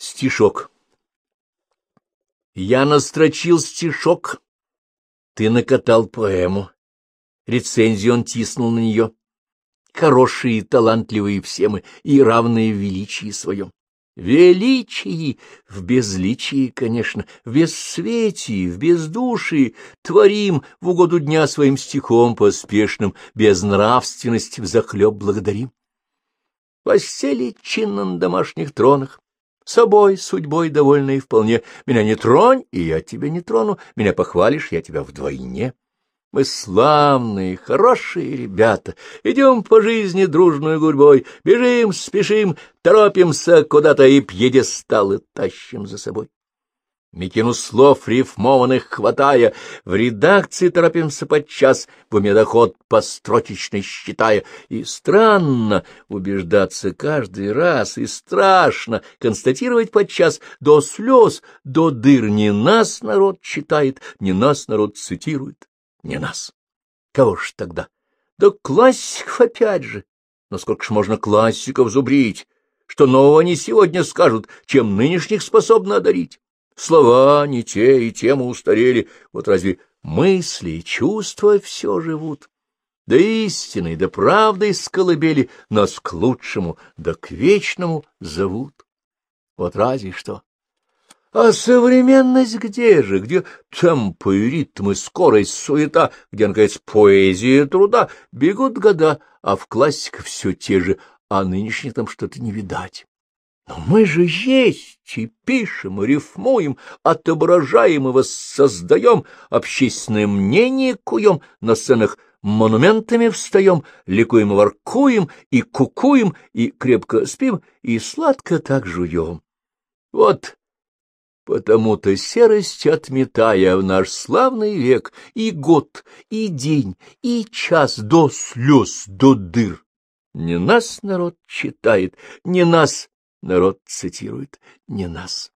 Стишок. Я настрочил стишок. Ты накатал поэму. Рецензию он тиснул на нее. Хорошие и талантливые все мы, и равные в величии своем. Величии, в безличии, конечно, в бессветии, в бездушии, творим в угоду дня своим стихом поспешным, без нравственности взахлеб благодарим. Постели чинно на домашних тронах, собой, судьбой довольной вполне. Меня не тронь, и я тебя не трону, меня похвалишь, я тебя вдвойне. Мы славные, хорошие ребята, идем по жизни дружной гурьбой, бежим, спешим, торопимся куда-то и пьедесталы тащим за собой. Микину слов рифмованных хватая, в редакции торопимся подчас, в уме доход построчечный считая. И странно убеждаться каждый раз, и страшно констатировать подчас до слез, до дыр. Не нас народ читает, не нас народ цитирует, не нас. Кого ж тогда? Да классиков опять же. Но сколько ж можно классиков зубрить? Что нового они сегодня скажут, чем нынешних способны одарить? Слова не те, и тему устарели. Вот разве мысли и чувства все живут? Да истиной, да правдой с колыбели нас к лучшему, да к вечному зовут. Вот разве что. А современность где же? Где темпы, ритмы, скорость, суета? Где, наконец, поэзия труда? Бегут года, а в классиках все те же, а нынешних там что-то не видать. Но мы же есть и пишем, и рифмуем, отображаем и воссоздаем, общественное мнение куем, на сценах монументами встаем, ликуем и воркуем, и кукуем, и крепко спим, и сладко так жуем. Вот потому-то серость отметая в наш славный век и год, и день, и час до слез, до дыр. Не нас народ читает, не нас Народ цитирует не нас.